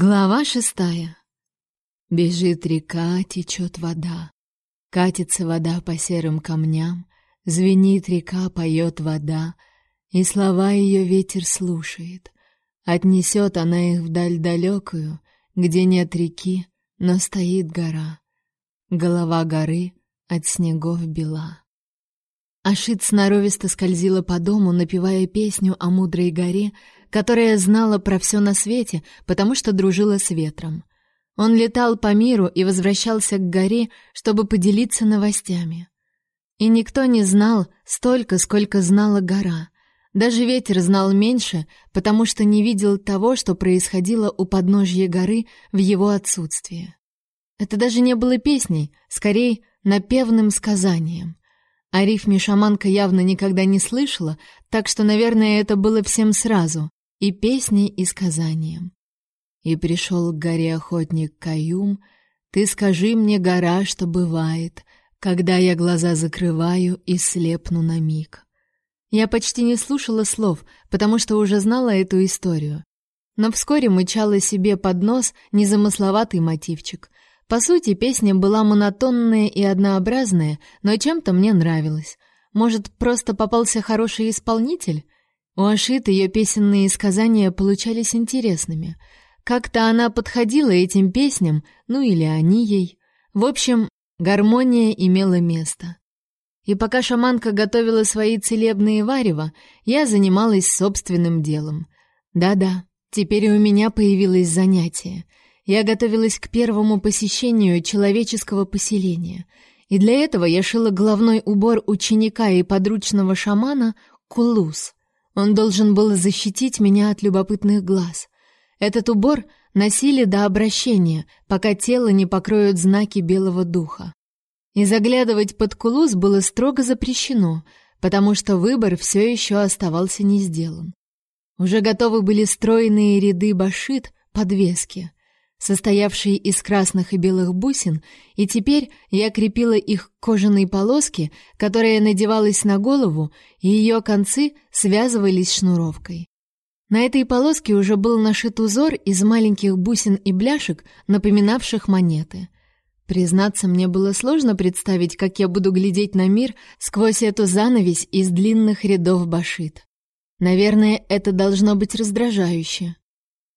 Глава шестая. Бежит река, течет вода. Катится вода по серым камням, Звенит река, поет вода, И слова ее ветер слушает. Отнесет она их вдаль далекую, Где нет реки, но стоит гора. Голова горы от снегов бела. Ашит сноровисто скользила по дому, напевая песню о мудрой горе, которая знала про все на свете, потому что дружила с ветром. Он летал по миру и возвращался к горе, чтобы поделиться новостями. И никто не знал столько, сколько знала гора. Даже ветер знал меньше, потому что не видел того, что происходило у подножья горы в его отсутствие. Это даже не было песней, скорее напевным сказанием. О рифме шаманка явно никогда не слышала, так что, наверное, это было всем сразу и песней, и сказанием. И пришел к горе охотник Каюм, ты скажи мне, гора, что бывает, когда я глаза закрываю и слепну на миг. Я почти не слушала слов, потому что уже знала эту историю. Но вскоре мычала себе под нос незамысловатый мотивчик. По сути, песня была монотонная и однообразная, но чем-то мне нравилась. Может, просто попался хороший исполнитель? У Ашит ее песенные сказания получались интересными. Как-то она подходила этим песням, ну или они ей. В общем, гармония имела место. И пока шаманка готовила свои целебные варева, я занималась собственным делом. Да-да, теперь у меня появилось занятие. Я готовилась к первому посещению человеческого поселения. И для этого я шила головной убор ученика и подручного шамана кулус — он должен был защитить меня от любопытных глаз. Этот убор носили до обращения, пока тело не покроют знаки белого духа. И заглядывать под кулус было строго запрещено, потому что выбор все еще оставался не сделан. Уже готовы были стройные ряды башит, подвески состоявшие из красных и белых бусин, и теперь я крепила их к кожаной полоске, которая надевалась на голову, и ее концы связывались шнуровкой. На этой полоске уже был нашит узор из маленьких бусин и бляшек, напоминавших монеты. Признаться, мне было сложно представить, как я буду глядеть на мир сквозь эту занавесь из длинных рядов башит. Наверное, это должно быть раздражающе.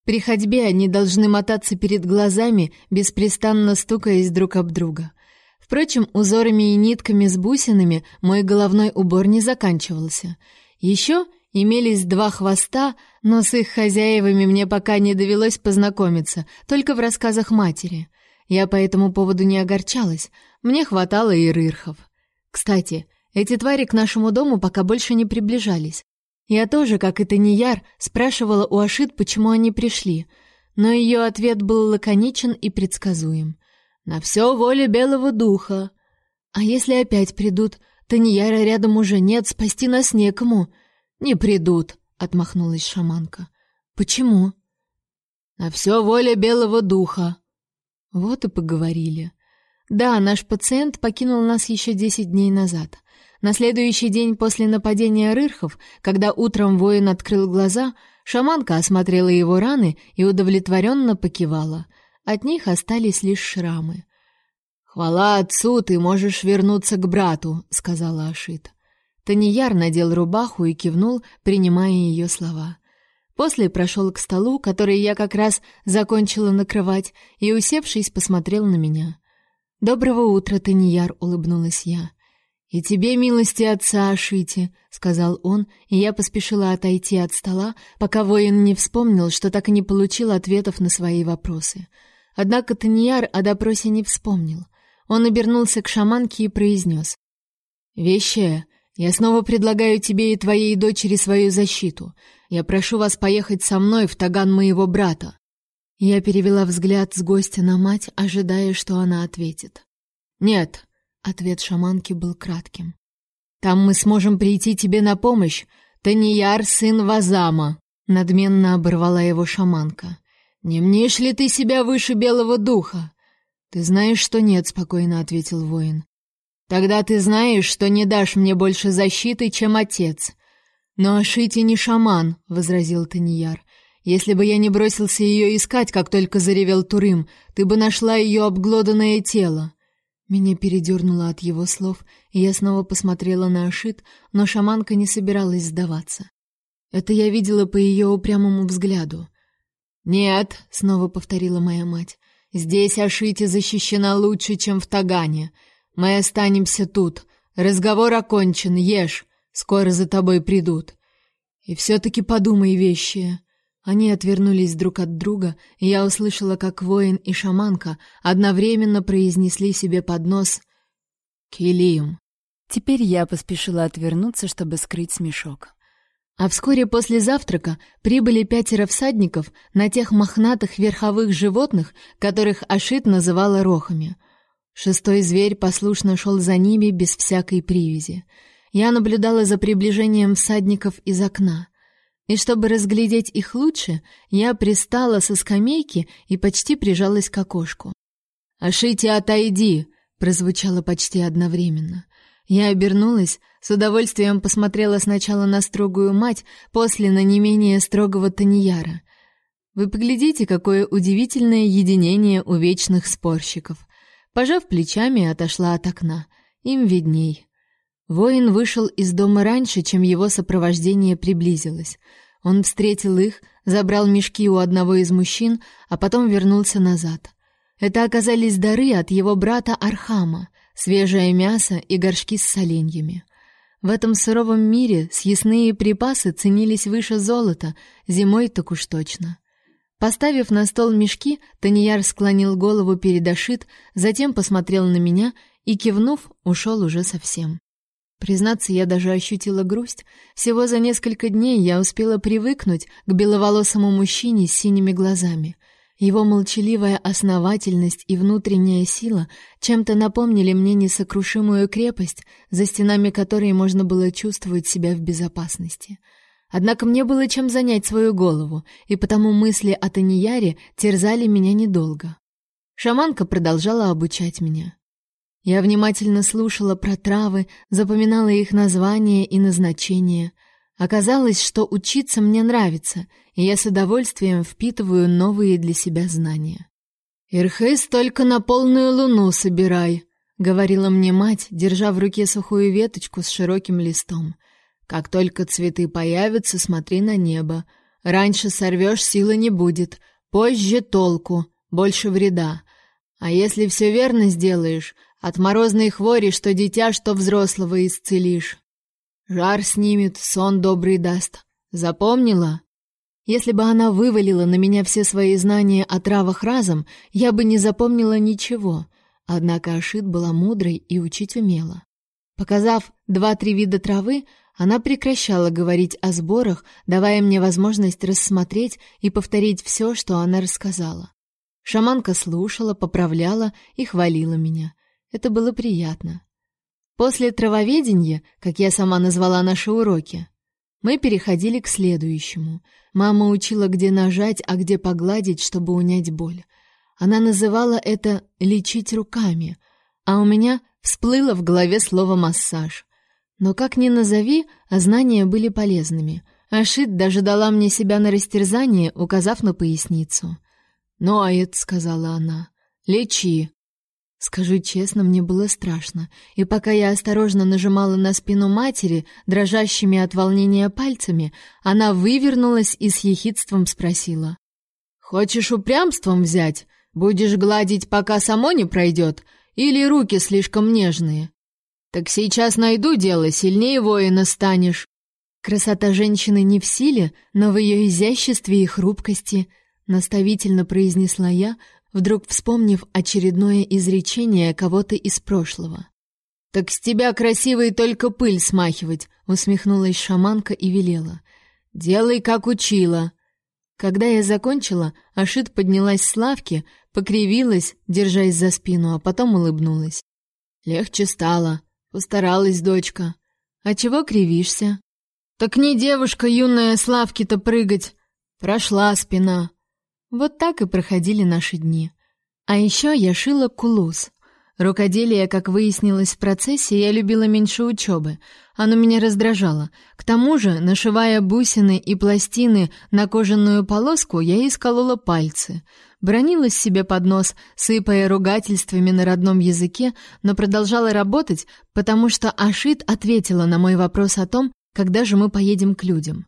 При ходьбе они должны мотаться перед глазами, беспрестанно стукаясь друг об друга. Впрочем, узорами и нитками с бусинами мой головной убор не заканчивался. Еще имелись два хвоста, но с их хозяевами мне пока не довелось познакомиться, только в рассказах матери. Я по этому поводу не огорчалась, мне хватало и рырхов. Кстати, эти твари к нашему дому пока больше не приближались. Я тоже, как и Таньяр, спрашивала у Ашит, почему они пришли, но ее ответ был лаконичен и предсказуем. «На все воля белого духа». «А если опять придут? Таньяра рядом уже нет, спасти нас некому». «Не придут», — отмахнулась шаманка. «Почему?» «На все воля белого духа». Вот и поговорили. Да, наш пациент покинул нас еще десять дней назад. На следующий день после нападения рырхов, когда утром воин открыл глаза, шаманка осмотрела его раны и удовлетворенно покивала. От них остались лишь шрамы. «Хвала отцу, ты можешь вернуться к брату», — сказала Ашит. Таньяр надел рубаху и кивнул, принимая ее слова. После прошел к столу, который я как раз закончила накрывать, и, усевшись, посмотрел на меня. «Доброго утра, Таньяр», — улыбнулась я. «И тебе милости отца ошите», — сказал он, и я поспешила отойти от стола, пока воин не вспомнил, что так и не получил ответов на свои вопросы. Однако Таньяр о допросе не вспомнил. Он обернулся к шаманке и произнес. «Вещая, я снова предлагаю тебе и твоей дочери свою защиту. Я прошу вас поехать со мной в таган моего брата». Я перевела взгляд с гостя на мать, ожидая, что она ответит. «Нет», Ответ шаманки был кратким. «Там мы сможем прийти тебе на помощь. Таньяр, сын Вазама!» Надменно оборвала его шаманка. «Не мнишь ли ты себя выше белого духа?» «Ты знаешь, что нет», — спокойно ответил воин. «Тогда ты знаешь, что не дашь мне больше защиты, чем отец». «Но Ашити не шаман», — возразил Таньяр. Если бы я не бросился ее искать, как только заревел Турым, ты бы нашла ее обглоданное тело. Меня передернуло от его слов, и я снова посмотрела на Ашит, но шаманка не собиралась сдаваться. Это я видела по ее упрямому взгляду. «Нет», — снова повторила моя мать, — «здесь Ашити защищена лучше, чем в Тагане. Мы останемся тут. Разговор окончен, ешь. Скоро за тобой придут. И все-таки подумай вещи. Они отвернулись друг от друга, и я услышала, как воин и шаманка одновременно произнесли себе под нос «Килим». Теперь я поспешила отвернуться, чтобы скрыть смешок. А вскоре после завтрака прибыли пятеро всадников на тех мохнатых верховых животных, которых Ашит называла рохами. Шестой зверь послушно шел за ними без всякой привязи. Я наблюдала за приближением всадников из окна. И чтобы разглядеть их лучше, я пристала со скамейки и почти прижалась к окошку. «Ашити, отойди!» — прозвучало почти одновременно. Я обернулась, с удовольствием посмотрела сначала на строгую мать, после на не менее строгого Таньяра. Вы поглядите, какое удивительное единение у вечных спорщиков. Пожав плечами, отошла от окна. Им видней. Воин вышел из дома раньше, чем его сопровождение приблизилось. Он встретил их, забрал мешки у одного из мужчин, а потом вернулся назад. Это оказались дары от его брата Архама, свежее мясо и горшки с соленьями. В этом суровом мире съестные припасы ценились выше золота, зимой так уж точно. Поставив на стол мешки, Таньяр склонил голову перед Ашит, затем посмотрел на меня и, кивнув, ушел уже совсем. Признаться, я даже ощутила грусть. Всего за несколько дней я успела привыкнуть к беловолосому мужчине с синими глазами. Его молчаливая основательность и внутренняя сила чем-то напомнили мне несокрушимую крепость, за стенами которой можно было чувствовать себя в безопасности. Однако мне было чем занять свою голову, и потому мысли о Таньяре терзали меня недолго. Шаманка продолжала обучать меня. Я внимательно слушала про травы, запоминала их названия и назначения. Оказалось, что учиться мне нравится, и я с удовольствием впитываю новые для себя знания. «Ирхейс только на полную луну собирай», — говорила мне мать, держа в руке сухую веточку с широким листом. «Как только цветы появятся, смотри на небо. Раньше сорвешь, силы не будет. Позже толку, больше вреда. А если все верно сделаешь, от морозной хвори, что дитя, что взрослого исцелишь. Жар снимет, сон добрый даст. Запомнила? Если бы она вывалила на меня все свои знания о травах разом, я бы не запомнила ничего. Однако Ашит была мудрой и учить умела. Показав два-три вида травы, она прекращала говорить о сборах, давая мне возможность рассмотреть и повторить все, что она рассказала. Шаманка слушала, поправляла и хвалила меня. Это было приятно. После травоведения, как я сама назвала наши уроки, мы переходили к следующему. Мама учила, где нажать, а где погладить, чтобы унять боль. Она называла это «лечить руками», а у меня всплыло в голове слово «массаж». Но как ни назови, а знания были полезными. Ашит даже дала мне себя на растерзание, указав на поясницу. «Ноет», — сказала она, — «лечи». Скажу честно, мне было страшно, и пока я осторожно нажимала на спину матери, дрожащими от волнения пальцами, она вывернулась и с ехидством спросила. «Хочешь упрямством взять? Будешь гладить, пока само не пройдет? Или руки слишком нежные? Так сейчас найду дело, сильнее воина станешь». Красота женщины не в силе, но в ее изяществе и хрупкости, наставительно произнесла я, вдруг вспомнив очередное изречение кого-то из прошлого. «Так с тебя красивой только пыль смахивать», — усмехнулась шаманка и велела. «Делай, как учила». Когда я закончила, Ашит поднялась с лавки, покривилась, держась за спину, а потом улыбнулась. «Легче стало. Постаралась дочка. А чего кривишься?» «Так не девушка юная с лавки-то прыгать. Прошла спина. Вот так и проходили наши дни. А еще я шила кулус. Рукоделие, как выяснилось в процессе, я любила меньше учебы. Оно меня раздражало. К тому же, нашивая бусины и пластины на кожаную полоску, я исколола пальцы. Бронилась себе под нос, сыпая ругательствами на родном языке, но продолжала работать, потому что Ашит ответила на мой вопрос о том, когда же мы поедем к людям.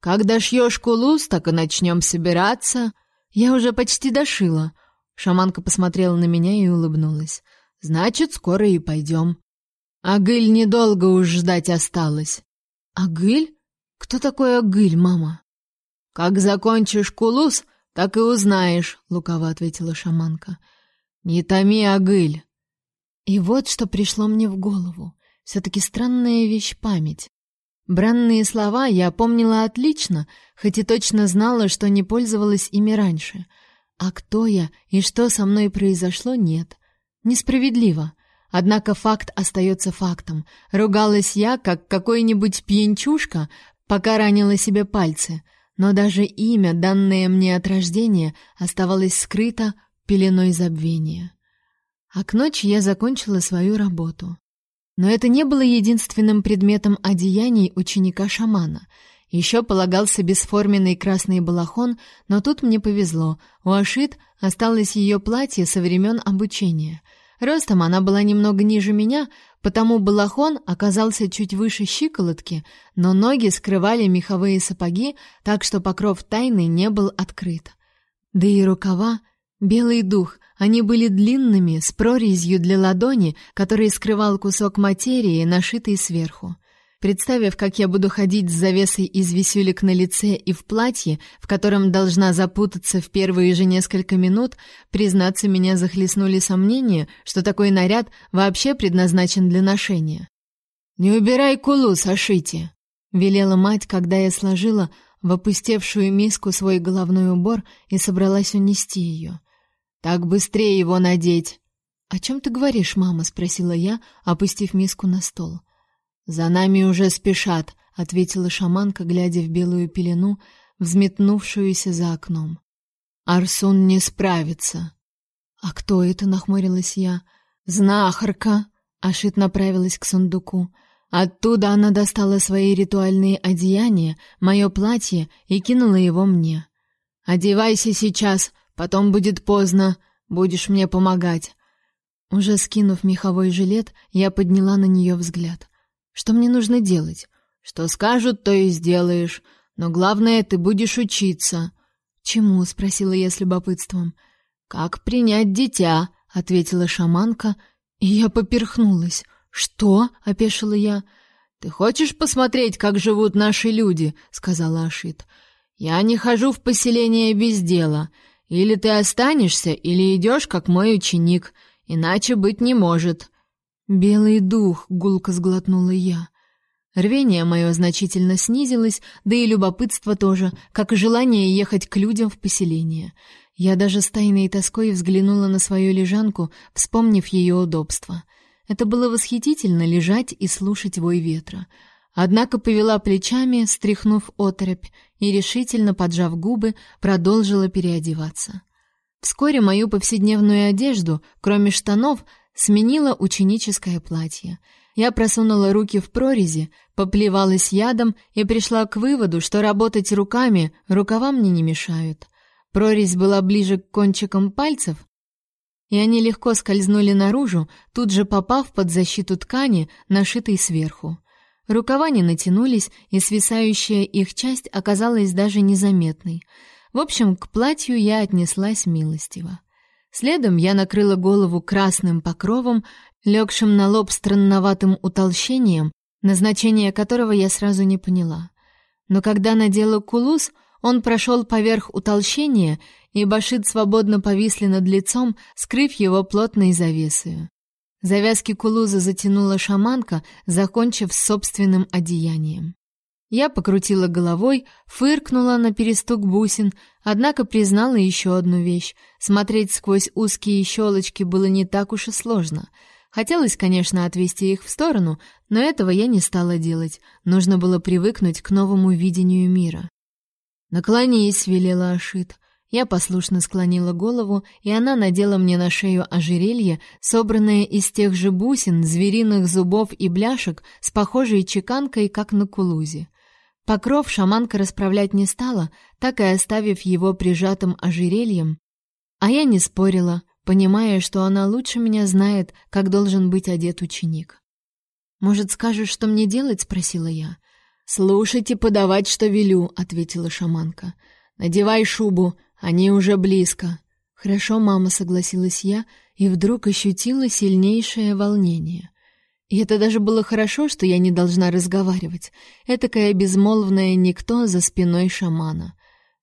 «Когда шьешь кулус, так и начнем собираться». «Я уже почти дошила». Шаманка посмотрела на меня и улыбнулась. Значит, скоро и пойдем. Агыль недолго уж ждать осталось. Агыль? Кто такой Агыль, мама? Как закончишь кулус, так и узнаешь, лукаво ответила шаманка. Не томи, Агыль. И вот что пришло мне в голову. все таки странная вещь память. Бранные слова я помнила отлично, хоть и точно знала, что не пользовалась ими раньше. А кто я и что со мной произошло, нет. Несправедливо. Однако факт остается фактом. Ругалась я, как какой-нибудь пьянчушка, пока ранила себе пальцы. Но даже имя, данное мне от рождения, оставалось скрыто пеленой забвения. А к ночи я закончила свою работу. Но это не было единственным предметом одеяний ученика-шамана. Еще полагался бесформенный красный балахон, но тут мне повезло. У Ашит осталось ее платье со времен обучения. Ростом она была немного ниже меня, потому балахон оказался чуть выше щиколотки, но ноги скрывали меховые сапоги, так что покров тайны не был открыт. Да и рукава — белый дух, они были длинными, с прорезью для ладони, который скрывал кусок материи, нашитый сверху. Представив, как я буду ходить с завесой из висюлек на лице и в платье, в котором должна запутаться в первые же несколько минут, признаться, меня захлестнули сомнения, что такой наряд вообще предназначен для ношения. «Не убирай кулу, сошите!» — велела мать, когда я сложила в опустевшую миску свой головной убор и собралась унести ее. «Так быстрее его надеть!» «О чем ты говоришь, мама?» — спросила я, опустив миску на стол. «За нами уже спешат», — ответила шаманка, глядя в белую пелену, взметнувшуюся за окном. «Арсун не справится». «А кто это?» — нахмурилась я. «Знахарка!» — Ашит направилась к сундуку. Оттуда она достала свои ритуальные одеяния, мое платье и кинула его мне. «Одевайся сейчас, потом будет поздно, будешь мне помогать». Уже скинув меховой жилет, я подняла на нее взгляд. Что мне нужно делать? Что скажут, то и сделаешь. Но главное, ты будешь учиться. Чему? спросила я с любопытством. Как принять дитя? ответила шаманка, и я поперхнулась. Что? опешила я. Ты хочешь посмотреть, как живут наши люди? сказала Ашит. Я не хожу в поселение без дела. Или ты останешься, или идешь, как мой ученик. Иначе быть не может. «Белый дух!» — гулко сглотнула я. Рвение мое значительно снизилось, да и любопытство тоже, как и желание ехать к людям в поселение. Я даже с тайной тоской взглянула на свою лежанку, вспомнив ее удобство. Это было восхитительно лежать и слушать вой ветра. Однако повела плечами, стряхнув оторопь, и решительно поджав губы, продолжила переодеваться. Вскоре мою повседневную одежду, кроме штанов, сменила ученическое платье. Я просунула руки в прорези, поплевалась ядом и пришла к выводу, что работать руками рукава мне не мешают. Прорезь была ближе к кончикам пальцев, и они легко скользнули наружу, тут же попав под защиту ткани, нашитой сверху. Рукава не натянулись, и свисающая их часть оказалась даже незаметной. В общем, к платью я отнеслась милостиво. Следом я накрыла голову красным покровом, легшим на лоб странноватым утолщением, назначение которого я сразу не поняла. Но когда надела кулус, он прошел поверх утолщения, и башит свободно повисли над лицом, скрыв его плотной завесой. Завязки кулуза затянула шаманка, закончив собственным одеянием. Я покрутила головой, фыркнула на перестук бусин, однако признала еще одну вещь. Смотреть сквозь узкие щелочки было не так уж и сложно. Хотелось, конечно, отвести их в сторону, но этого я не стала делать. Нужно было привыкнуть к новому видению мира. «Наклонись», — велела Ашит. Я послушно склонила голову, и она надела мне на шею ожерелье, собранное из тех же бусин, звериных зубов и бляшек, с похожей чеканкой, как на кулузе. Покров шаманка расправлять не стала, так и оставив его прижатым ожерельем. А я не спорила, понимая, что она лучше меня знает, как должен быть одет ученик. «Может, скажешь, что мне делать?» — спросила я. «Слушайте, подавать, что велю», — ответила шаманка. «Надевай шубу, они уже близко. Хорошо, мама, согласилась я и вдруг ощутила сильнейшее волнение. И это даже было хорошо, что я не должна разговаривать. Этакое безмолвное никто за спиной шамана.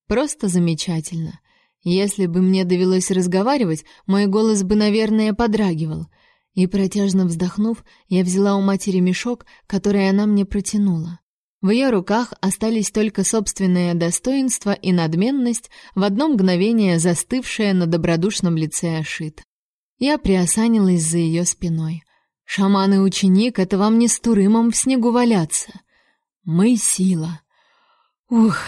Просто замечательно. Если бы мне довелось разговаривать, мой голос бы, наверное, подрагивал. И протяжно вздохнув, я взяла у матери мешок, который она мне протянула. В ее руках остались только собственное достоинство и надменность, в одно мгновение застывшее на добродушном лице Ашит. Я приосанилась за ее спиной. «Шаман и ученик — это вам не с Турымом в снегу валяться. Мы — сила. Ух!»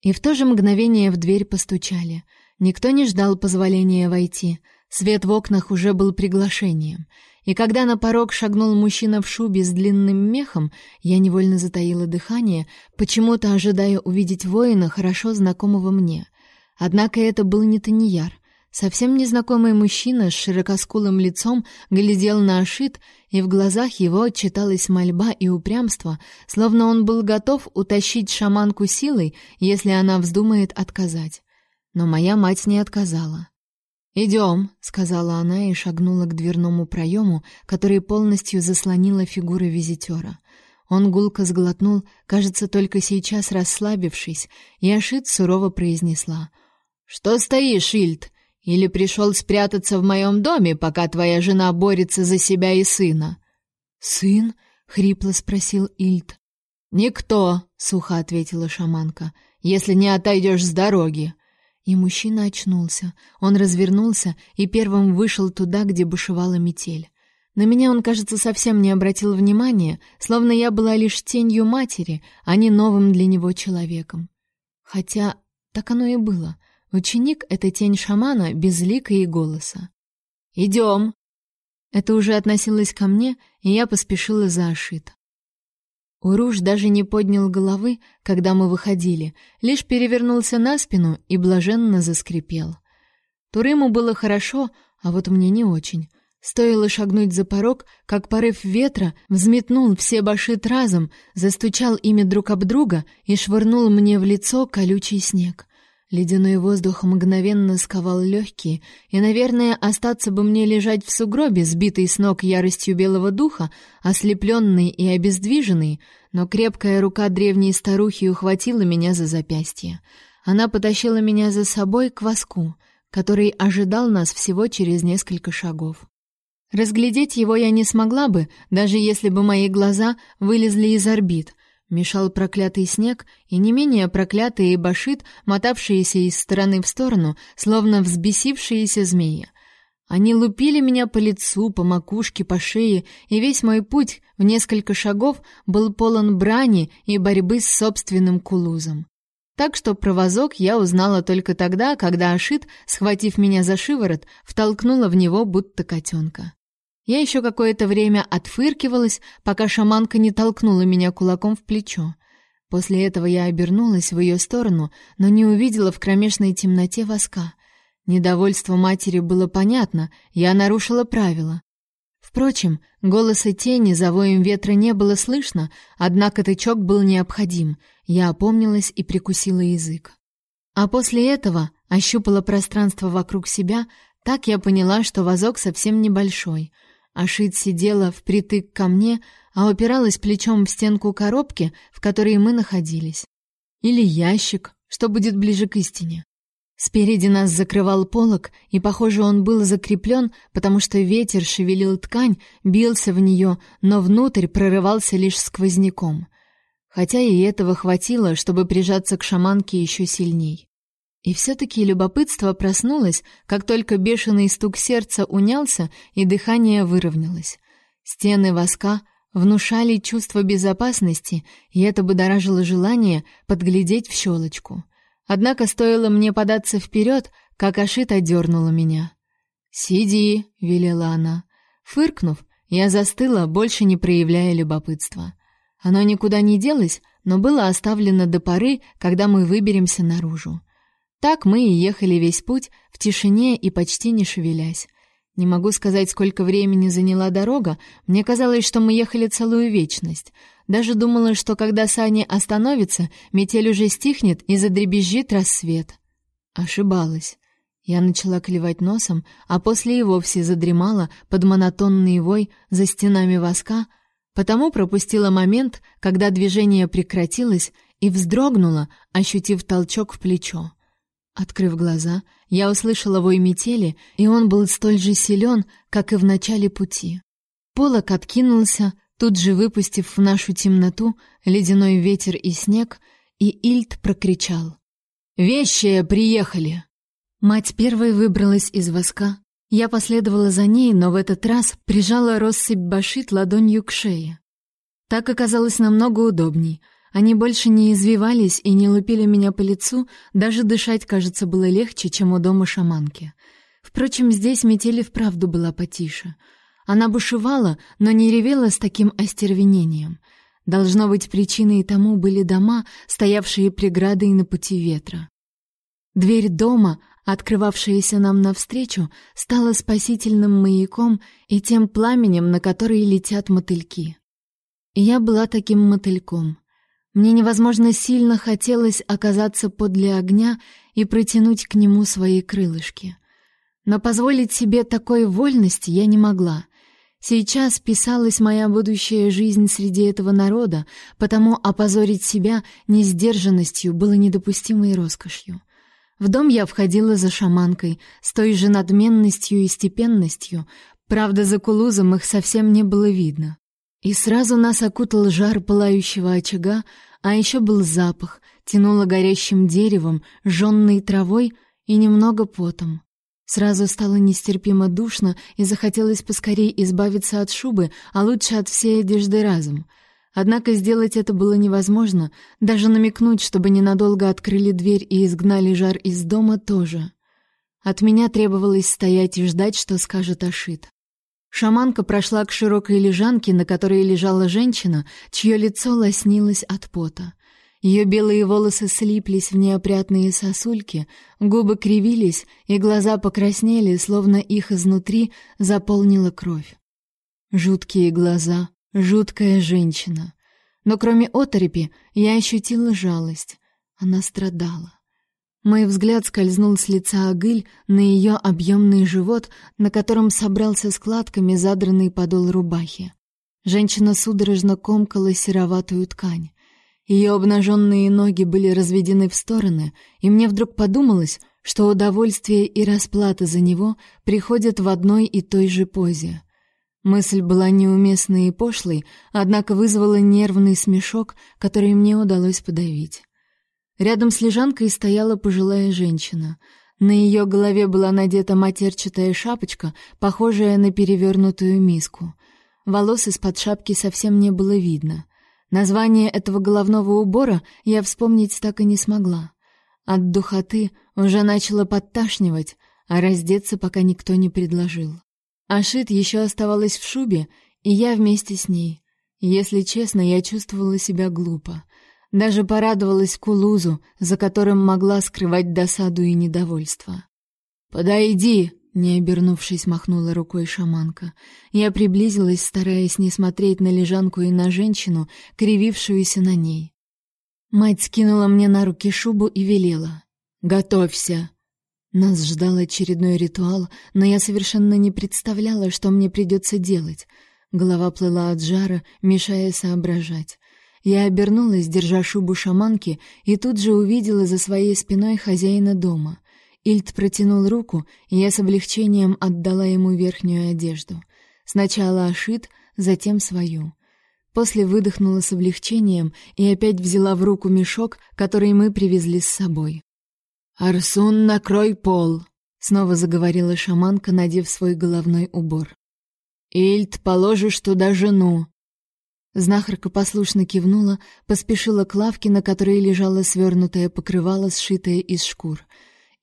И в то же мгновение в дверь постучали. Никто не ждал позволения войти. Свет в окнах уже был приглашением — и когда на порог шагнул мужчина в шубе с длинным мехом, я невольно затаила дыхание, почему-то ожидая увидеть воина, хорошо знакомого мне. Однако это был не Таньяр. Совсем незнакомый мужчина с широкоскулым лицом глядел на Ашит, и в глазах его читалась мольба и упрямство, словно он был готов утащить шаманку силой, если она вздумает отказать. Но моя мать не отказала. «Идем», — сказала она и шагнула к дверному проему, который полностью заслонила фигура визитера. Он гулко сглотнул, кажется, только сейчас расслабившись, и Ашит сурово произнесла. «Что стоишь, Ильд? Или пришел спрятаться в моем доме, пока твоя жена борется за себя и сына?» «Сын?» — хрипло спросил Ильд. «Никто», — сухо ответила шаманка, — «если не отойдешь с дороги». И мужчина очнулся. Он развернулся и первым вышел туда, где бушевала метель. На меня он, кажется, совсем не обратил внимания, словно я была лишь тенью матери, а не новым для него человеком. Хотя так оно и было. Ученик — это тень шамана, без лика и голоса. «Идем!» Это уже относилось ко мне, и я поспешила за Ашит. Уруш даже не поднял головы, когда мы выходили, лишь перевернулся на спину и блаженно заскрипел. Турыму было хорошо, а вот мне не очень. Стоило шагнуть за порог, как порыв ветра взметнул все башит разом, застучал ими друг об друга и швырнул мне в лицо колючий снег. Ледяной воздух мгновенно сковал легкие, и, наверное, остаться бы мне лежать в сугробе, сбитый с ног яростью белого духа, ослепленный и обездвиженный, но крепкая рука древней старухи ухватила меня за запястье. Она потащила меня за собой к воску, который ожидал нас всего через несколько шагов. Разглядеть его я не смогла бы, даже если бы мои глаза вылезли из орбит, Мешал проклятый снег и не менее проклятые башит, мотавшиеся из стороны в сторону, словно взбесившиеся змеи. Они лупили меня по лицу, по макушке, по шее, и весь мой путь в несколько шагов был полон брани и борьбы с собственным кулузом. Так что провозок я узнала только тогда, когда Ашит, схватив меня за шиворот, втолкнула в него будто котенка. Я еще какое-то время отфыркивалась, пока шаманка не толкнула меня кулаком в плечо. После этого я обернулась в ее сторону, но не увидела в кромешной темноте воска. Недовольство матери было понятно, я нарушила правила. Впрочем, голоса тени за воем ветра не было слышно, однако тычок был необходим. Я опомнилась и прикусила язык. А после этого ощупала пространство вокруг себя, так я поняла, что вазок совсем небольшой — Ашит сидела впритык ко мне, а упиралась плечом в стенку коробки, в которой мы находились. Или ящик, что будет ближе к истине. Спереди нас закрывал полог, и, похоже, он был закреплен, потому что ветер шевелил ткань, бился в нее, но внутрь прорывался лишь сквозняком. Хотя и этого хватило, чтобы прижаться к шаманке еще сильней. И все-таки любопытство проснулось, как только бешеный стук сердца унялся и дыхание выровнялось. Стены воска внушали чувство безопасности, и это будоражило желание подглядеть в щелочку. Однако стоило мне податься вперед, как Ашит одернула меня. «Сиди», — велела она. Фыркнув, я застыла, больше не проявляя любопытства. Оно никуда не делось, но было оставлено до поры, когда мы выберемся наружу. Так мы и ехали весь путь в тишине и почти не шевелясь. Не могу сказать, сколько времени заняла дорога, мне казалось, что мы ехали целую вечность. Даже думала, что когда сани остановятся, метель уже стихнет и задребезжит рассвет. Ошибалась. Я начала клевать носом, а после и вовсе задремала под монотонный вой за стенами воска, потому пропустила момент, когда движение прекратилось, и вздрогнула, ощутив толчок в плечо. Открыв глаза, я услышала вой метели, и он был столь же силен, как и в начале пути. Полок откинулся, тут же выпустив в нашу темноту ледяной ветер и снег, и Ильд прокричал. «Вещие приехали!» Мать первой выбралась из воска. Я последовала за ней, но в этот раз прижала россыпь башит ладонью к шее. Так оказалось намного удобней — они больше не извивались и не лупили меня по лицу, даже дышать, кажется, было легче, чем у дома шаманки. Впрочем, здесь метель вправду была потише. Она бушевала, но не ревела с таким остервенением. Должно быть, причиной тому были дома, стоявшие преградой на пути ветра. Дверь дома, открывавшаяся нам навстречу, стала спасительным маяком и тем пламенем, на который летят мотыльки. И я была таким мотыльком. Мне невозможно сильно хотелось оказаться подле огня и протянуть к нему свои крылышки. Но позволить себе такой вольности я не могла. Сейчас писалась моя будущая жизнь среди этого народа, потому опозорить себя несдержанностью было недопустимой роскошью. В дом я входила за шаманкой, с той же надменностью и степенностью, правда, за кулузом их совсем не было видно. И сразу нас окутал жар пылающего очага, а еще был запах, тянуло горящим деревом, жженной травой и немного потом. Сразу стало нестерпимо душно и захотелось поскорей избавиться от шубы, а лучше от всей одежды разом. Однако сделать это было невозможно, даже намекнуть, чтобы ненадолго открыли дверь и изгнали жар из дома тоже. От меня требовалось стоять и ждать, что скажет Ашит. Шаманка прошла к широкой лежанке, на которой лежала женщина, чье лицо лоснилось от пота. Ее белые волосы слиплись в неопрятные сосульки, губы кривились, и глаза покраснели, словно их изнутри заполнила кровь. Жуткие глаза, жуткая женщина. Но кроме оторопи я ощутила жалость. Она страдала. Мой взгляд скользнул с лица Агыль на ее объемный живот, на котором собрался складками задранный подол рубахи. Женщина судорожно комкала сероватую ткань. Ее обнаженные ноги были разведены в стороны, и мне вдруг подумалось, что удовольствие и расплата за него приходят в одной и той же позе. Мысль была неуместной и пошлой, однако вызвала нервный смешок, который мне удалось подавить. Рядом с лежанкой стояла пожилая женщина. На ее голове была надета матерчатая шапочка, похожая на перевернутую миску. Волос из-под шапки совсем не было видно. Название этого головного убора я вспомнить так и не смогла. От духоты уже начало подташнивать, а раздеться пока никто не предложил. Ашит еще оставалась в шубе, и я вместе с ней. Если честно, я чувствовала себя глупо. Даже порадовалась Кулузу, за которым могла скрывать досаду и недовольство. «Подойди!» — не обернувшись, махнула рукой шаманка. Я приблизилась, стараясь не смотреть на лежанку и на женщину, кривившуюся на ней. Мать скинула мне на руки шубу и велела. «Готовься!» Нас ждал очередной ритуал, но я совершенно не представляла, что мне придется делать. Голова плыла от жара, мешая соображать. Я обернулась, держа шубу шаманки, и тут же увидела за своей спиной хозяина дома. Ильд протянул руку, и я с облегчением отдала ему верхнюю одежду. Сначала ошит, затем свою. После выдохнула с облегчением и опять взяла в руку мешок, который мы привезли с собой. «Арсун, накрой пол!» — снова заговорила шаманка, надев свой головной убор. «Ильд, положишь туда жену. Знахарка послушно кивнула, поспешила к лавке, на которой лежало свернутое покрывало, сшитое из шкур.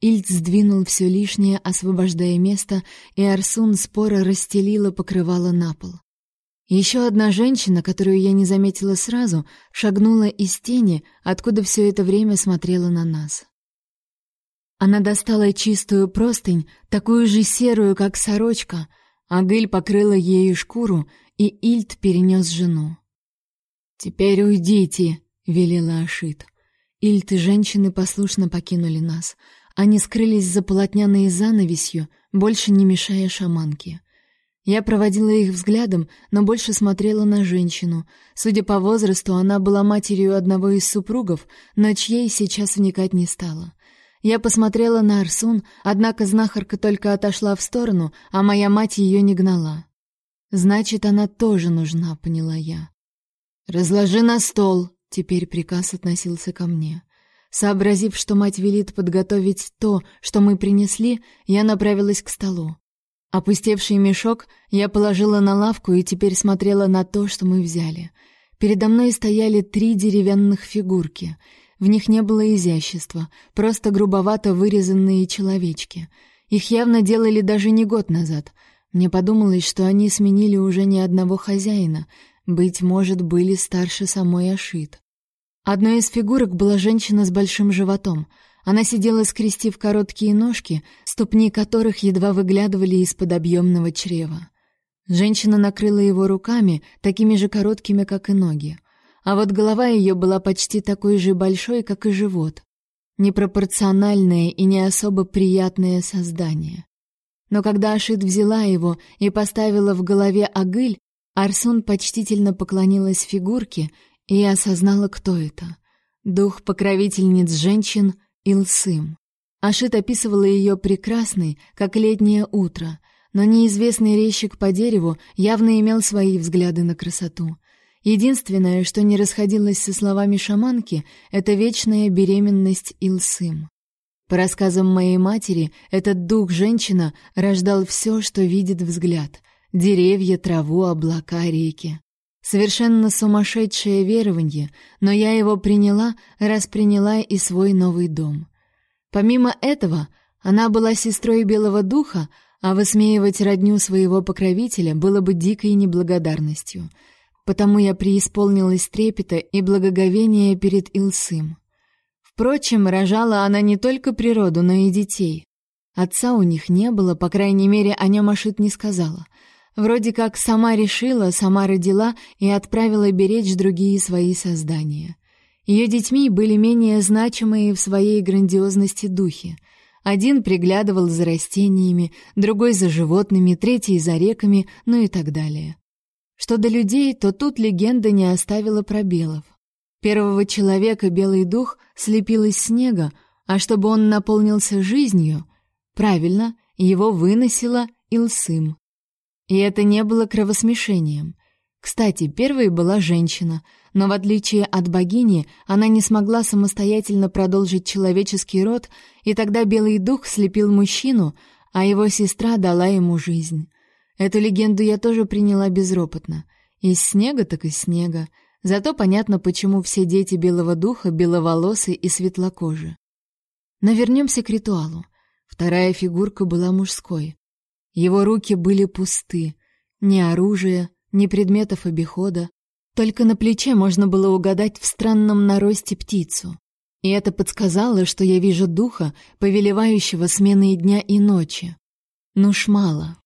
Ильд сдвинул все лишнее, освобождая место, и Арсун споро расстелила покрывало на пол. Еще одна женщина, которую я не заметила сразу, шагнула из тени, откуда все это время смотрела на нас. Она достала чистую простынь, такую же серую, как сорочка, а Гыль покрыла ею шкуру, и Ильд перенес жену. «Теперь уйдите», — велела Ашит. Ильд и женщины послушно покинули нас. Они скрылись за полотняной занавесью, больше не мешая шаманке. Я проводила их взглядом, но больше смотрела на женщину. Судя по возрасту, она была матерью одного из супругов, но чьей сейчас вникать не стала. Я посмотрела на Арсун, однако знахарка только отошла в сторону, а моя мать ее не гнала. Значит, она тоже нужна, поняла я. Разложи на стол, теперь приказ относился ко мне. Сообразив, что мать велит подготовить то, что мы принесли, я направилась к столу. Опустевший мешок я положила на лавку и теперь смотрела на то, что мы взяли. Передо мной стояли три деревянных фигурки. В них не было изящества, просто грубовато вырезанные человечки. Их явно делали даже не год назад. Мне подумалось, что они сменили уже не одного хозяина, быть может, были старше самой Ашит. Одной из фигурок была женщина с большим животом — она сидела, скрестив короткие ножки, ступни которых едва выглядывали из-под объемного чрева. Женщина накрыла его руками, такими же короткими, как и ноги. А вот голова ее была почти такой же большой, как и живот. Непропорциональное и не особо приятное создание. Но когда Ашит взяла его и поставила в голове Агыль, Арсун почтительно поклонилась фигурке и осознала, кто это. Дух покровительниц женщин Илсым. Ашит описывала ее прекрасной, как летнее утро, но неизвестный резчик по дереву явно имел свои взгляды на красоту. Единственное, что не расходилось со словами шаманки, это вечная беременность Илсым. По рассказам моей матери, этот дух-женщина рождал все, что видит взгляд — деревья, траву, облака, реки. Совершенно сумасшедшее верование, но я его приняла, раз приняла и свой новый дом. Помимо этого, она была сестрой Белого Духа, а высмеивать родню своего покровителя было бы дикой неблагодарностью. Потому я преисполнилась трепета и благоговения перед Илсым. Впрочем, рожала она не только природу, но и детей. Отца у них не было, по крайней мере, о нем Ашит не сказала — Вроде как сама решила, сама родила и отправила беречь другие свои создания. Ее детьми были менее значимые в своей грандиозности духи. Один приглядывал за растениями, другой за животными, третий за реками, ну и так далее. Что до людей, то тут легенда не оставила пробелов. Первого человека белый дух слепил из снега, а чтобы он наполнился жизнью, правильно, его выносила Илсым. И это не было кровосмешением. Кстати, первой была женщина, но в отличие от богини, она не смогла самостоятельно продолжить человеческий род, и тогда белый дух слепил мужчину, а его сестра дала ему жизнь. Эту легенду я тоже приняла безропотно. Из снега так из снега. Зато понятно, почему все дети белого духа беловолосы и светлокожи. Но вернемся к ритуалу. Вторая фигурка была мужской. Его руки были пусты. Ни оружия, ни предметов обихода. Только на плече можно было угадать в странном наросте птицу. И это подсказало, что я вижу духа, повелевающего сменой дня и ночи. Нушмала.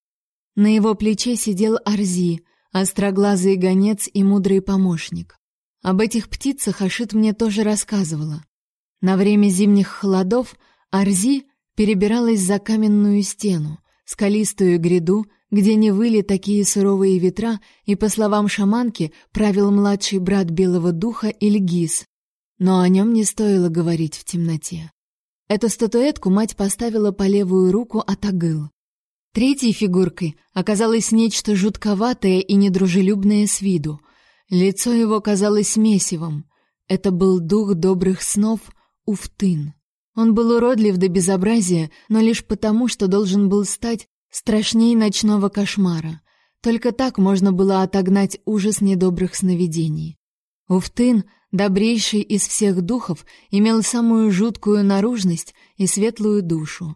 На его плече сидел Арзи, остроглазый гонец и мудрый помощник. Об этих птицах Ашит мне тоже рассказывала. На время зимних холодов Арзи перебиралась за каменную стену, скалистую гряду, где не выли такие суровые ветра, и, по словам шаманки, правил младший брат Белого Духа Ильгиз. Но о нем не стоило говорить в темноте. Эту статуэтку мать поставила по левую руку от Агыл. Третьей фигуркой оказалось нечто жутковатое и недружелюбное с виду. Лицо его казалось месивом. Это был дух добрых снов Уфтын. Он был уродлив до безобразия, но лишь потому, что должен был стать страшней ночного кошмара. Только так можно было отогнать ужас недобрых сновидений. Уфтын, добрейший из всех духов, имел самую жуткую наружность и светлую душу.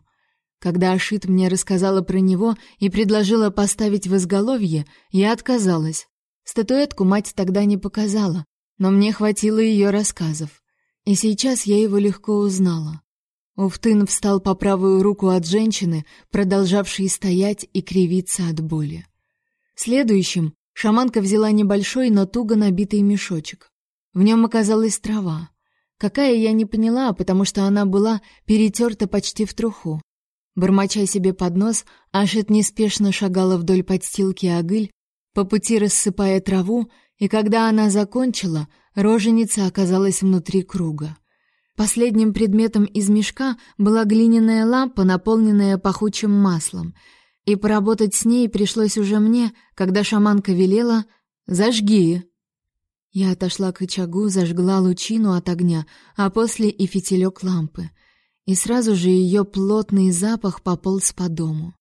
Когда Ашит мне рассказала про него и предложила поставить в изголовье, я отказалась. Статуэтку мать тогда не показала, но мне хватило ее рассказов. И сейчас я его легко узнала. Уфтын встал по правую руку от женщины, продолжавшей стоять и кривиться от боли. Следующим шаманка взяла небольшой, но туго набитый мешочек. В нем оказалась трава. Какая я не поняла, потому что она была перетерта почти в труху. Бормоча себе под нос, Ашет неспешно шагала вдоль подстилки агыль, по пути рассыпая траву, и когда она закончила, роженица оказалась внутри круга. Последним предметом из мешка была глиняная лампа, наполненная пахучим маслом — и поработать с ней пришлось уже мне, когда шаманка велела «Зажги!». Я отошла к очагу, зажгла лучину от огня, а после и фитилек лампы. И сразу же ее плотный запах пополз по дому.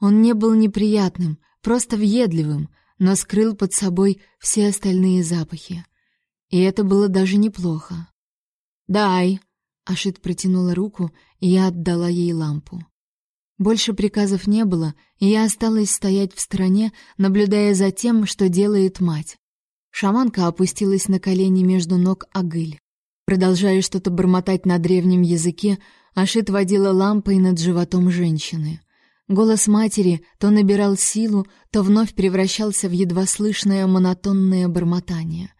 Он не был неприятным, просто въедливым, но скрыл под собой все остальные запахи. И это было даже неплохо. «Дай!» — Ашит протянула руку, и я отдала ей лампу. Больше приказов не было, и я осталась стоять в стороне, наблюдая за тем, что делает мать. Шаманка опустилась на колени между ног Агыль. Продолжая что-то бормотать на древнем языке, Ашит водила лампой над животом женщины. Голос матери то набирал силу, то вновь превращался в едва слышное монотонное бормотание.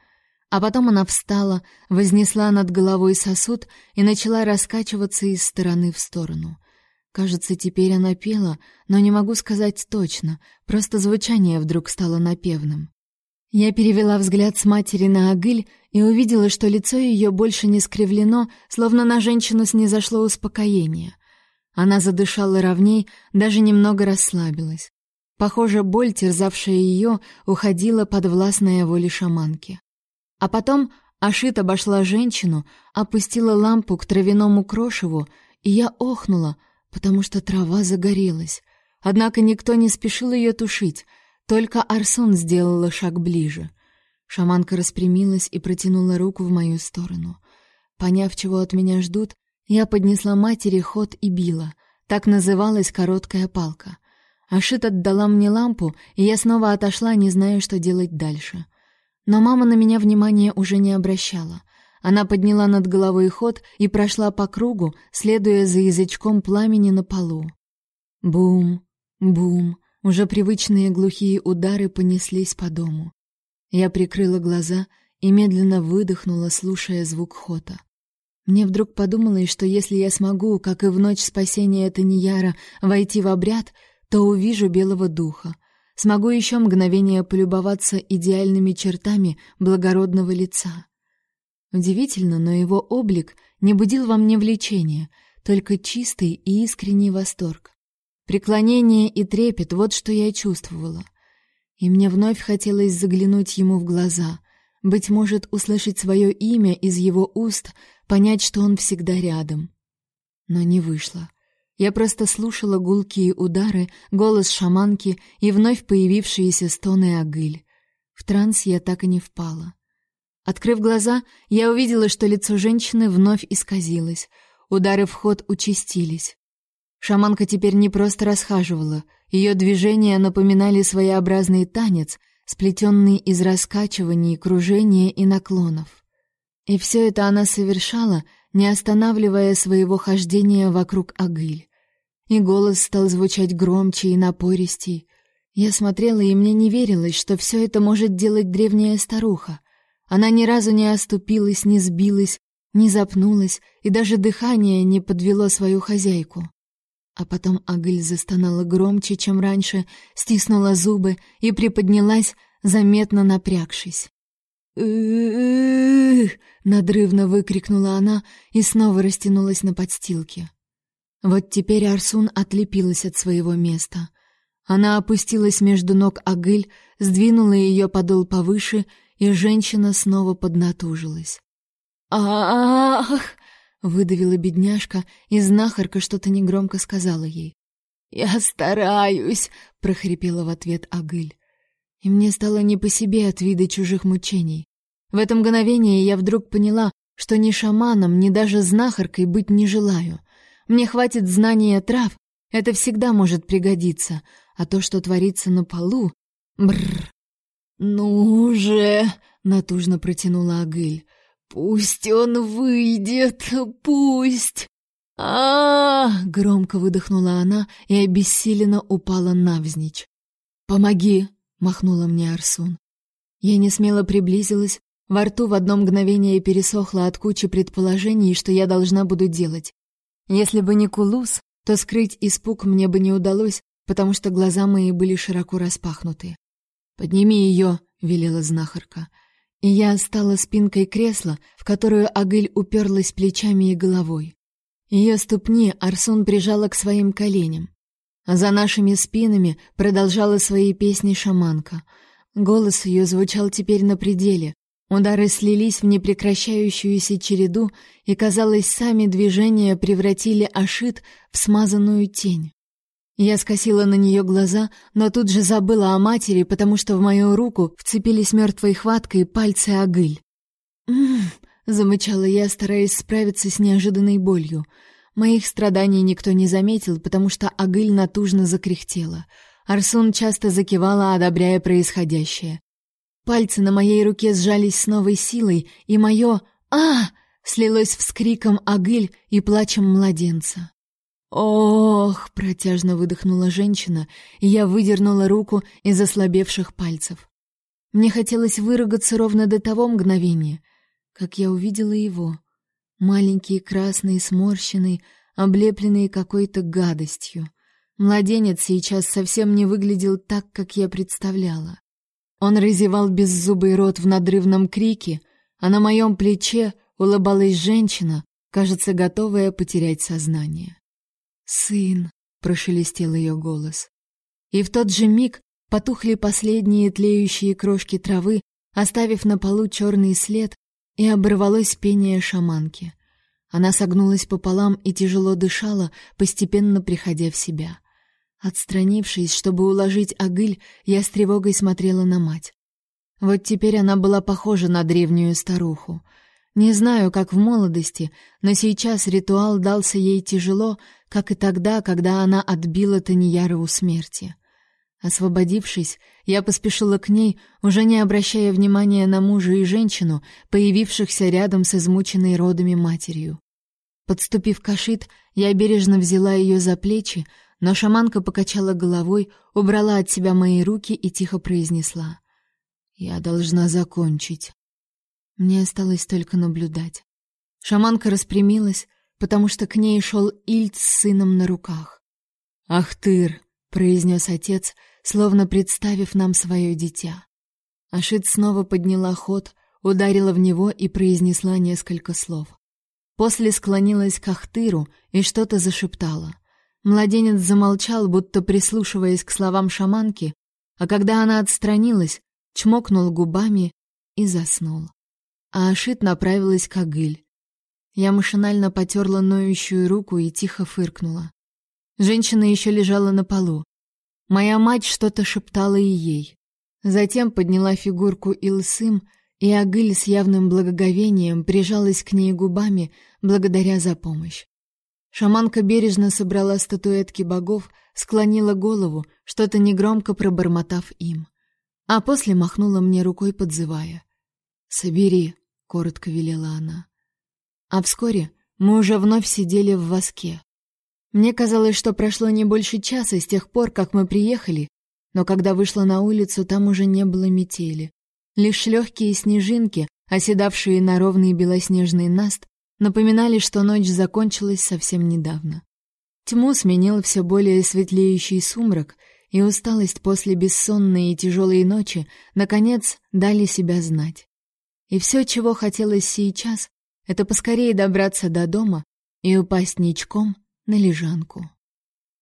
А потом она встала, вознесла над головой сосуд и начала раскачиваться из стороны в сторону. Кажется, теперь она пела, но не могу сказать точно, просто звучание вдруг стало напевным. Я перевела взгляд с матери на Агыль и увидела, что лицо ее больше не скривлено, словно на женщину снизошло успокоение. Она задышала ровней, даже немного расслабилась. Похоже, боль, терзавшая ее, уходила под властное воле шаманки. А потом Ашит обошла женщину, опустила лампу к травяному крошеву, и я охнула — потому что трава загорелась. Однако никто не спешил ее тушить, только Арсон сделала шаг ближе. Шаманка распрямилась и протянула руку в мою сторону. Поняв, чего от меня ждут, я поднесла матери ход и била. Так называлась короткая палка. Ашит отдала мне лампу, и я снова отошла, не зная, что делать дальше. Но мама на меня внимания уже не обращала. Она подняла над головой ход и прошла по кругу, следуя за язычком пламени на полу. Бум, бум, уже привычные глухие удары понеслись по дому. Я прикрыла глаза и медленно выдохнула, слушая звук хота. Мне вдруг подумалось, что если я смогу, как и в ночь спасения Таньяра, войти в обряд, то увижу белого духа. Смогу еще мгновение полюбоваться идеальными чертами благородного лица. Удивительно, но его облик не будил во мне влечения, только чистый и искренний восторг. Преклонение и трепет — вот что я чувствовала. И мне вновь хотелось заглянуть ему в глаза, быть может, услышать свое имя из его уст, понять, что он всегда рядом. Но не вышло. Я просто слушала гулкие удары, голос шаманки и вновь появившиеся стоны агыль. В транс я так и не впала. Открыв глаза, я увидела, что лицо женщины вновь исказилось. Удары в ход участились. Шаманка теперь не просто расхаживала, ее движения напоминали своеобразный танец, сплетенный из раскачиваний, кружения и наклонов. И все это она совершала, не останавливая своего хождения вокруг Агыль. И голос стал звучать громче и напористей. Я смотрела, и мне не верилось, что все это может делать древняя старуха — она ни разу не оступилась, не сбилась, не запнулась, и даже дыхание не подвело свою хозяйку. А потом Агыль застонала громче, чем раньше, стиснула зубы и приподнялась, заметно напрягшись. надрывно выкрикнула она и снова растянулась на подстилке. Вот теперь Арсун отлепилась от своего места. Она опустилась между ног Агыль, сдвинула ее подол повыше и женщина снова поднатужилась. «Ах!» — выдавила бедняжка, и знахарка что-то негромко сказала ей. «Я стараюсь!» — прохрипела в ответ Агыль. И мне стало не по себе от вида чужих мучений. В это мгновение я вдруг поняла, что ни шаманом, ни даже знахаркой быть не желаю. Мне хватит знания трав, это всегда может пригодиться, а то, что творится на полу... Бррр. «Ну же!» — натужно протянула Агыль. «Пусть он выйдет, пусть!» а, -а, -а громко выдохнула она и обессиленно упала навзничь. «Помоги!» — махнула мне Арсун. Я не смело приблизилась, во рту в одно мгновение пересохло от кучи предположений, что я должна буду делать. Если бы не Кулус, то скрыть испуг мне бы не удалось, потому что глаза мои были широко распахнуты. «Подними ее», — велела знахарка. И я стала спинкой кресла, в которую Агыль уперлась плечами и головой. Ее ступни Арсун прижала к своим коленям. За нашими спинами продолжала свои песни шаманка. Голос ее звучал теперь на пределе. Удары слились в непрекращающуюся череду, и, казалось, сами движения превратили Ашит в смазанную тень. Я скосила на нее глаза, но тут же забыла о матери, потому что в мою руку вцепились мертвой хваткой пальцы Агыль. «М-м-м», замычала я, стараясь справиться с неожиданной болью. Моих страданий никто не заметил, потому что Агыль натужно закряхтела. Арсун часто закивала, одобряя происходящее. Пальцы на моей руке сжались с новой силой, и мое «А!» слилось вскриком Агыль и плачем младенца. «Ох!» — протяжно выдохнула женщина, и я выдернула руку из ослабевших пальцев. Мне хотелось выругаться ровно до того мгновения, как я увидела его. Маленький, красный, сморщенный, облепленный какой-то гадостью. Младенец сейчас совсем не выглядел так, как я представляла. Он разевал беззубый рот в надрывном крике, а на моем плече улыбалась женщина, кажется, готовая потерять сознание. «Сын!» — прошелестел ее голос. И в тот же миг потухли последние тлеющие крошки травы, оставив на полу черный след, и оборвалось пение шаманки. Она согнулась пополам и тяжело дышала, постепенно приходя в себя. Отстранившись, чтобы уложить Агыль, я с тревогой смотрела на мать. Вот теперь она была похожа на древнюю старуху. Не знаю, как в молодости, но сейчас ритуал дался ей тяжело, как и тогда, когда она отбила Таньяра у смерти. Освободившись, я поспешила к ней, уже не обращая внимания на мужа и женщину, появившихся рядом с измученной родами матерью. Подступив к Ашит, я бережно взяла ее за плечи, но шаманка покачала головой, убрала от себя мои руки и тихо произнесла: "Я должна закончить". Мне осталось только наблюдать. Шаманка распрямилась, потому что к ней шел Ильд с сыном на руках. "Ахтыр", произнес отец, словно представив нам свое дитя. Ашит снова подняла ход, ударила в него и произнесла несколько слов. После склонилась к Ахтыру и что-то зашептала. Младенец замолчал, будто прислушиваясь к словам шаманки, а когда она отстранилась, чмокнул губами и заснул. А Ашит направилась к Агыль. Я машинально потерла ноющую руку и тихо фыркнула. Женщина еще лежала на полу. Моя мать что-то шептала и ей. Затем подняла фигурку Илсым, и Агыль с явным благоговением прижалась к ней губами, благодаря за помощь. Шаманка бережно собрала статуэтки богов, склонила голову, что-то негромко пробормотав им. А после махнула мне рукой, подзывая. «Собери», — коротко велела она. А вскоре мы уже вновь сидели в воске. Мне казалось, что прошло не больше часа с тех пор, как мы приехали, но когда вышла на улицу, там уже не было метели. Лишь легкие снежинки, оседавшие на ровный белоснежный наст, напоминали, что ночь закончилась совсем недавно. Тьму сменил все более светлеющий сумрак, и усталость после бессонной и тяжелой ночи наконец дали себя знать. И все, чего хотелось сейчас, это поскорее добраться до дома и упасть ничком на лежанку.